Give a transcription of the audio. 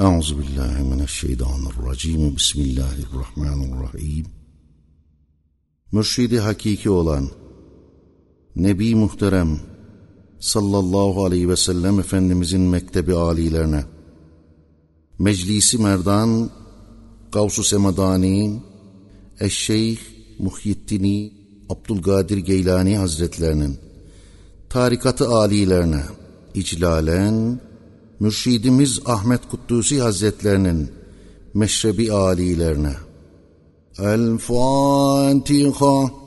أعوذ بالله من الشيطان الرجيم بسم الله الرحمن الرحيم Mürşidi hakiki olan Nebi Muhterem sallallahu aleyhi ve sellem Efendimizin mektebi alilerine Meclisi Merdan Gavsu Semadani Eşşeyh Muhyiddini Abdülkadir Geylani Hazretlerinin tarikatı alilerine iclalen Mürşidimiz Ahmet Kutlusi Hazretlerinin meşrebi alilerine. El Fatiha Biz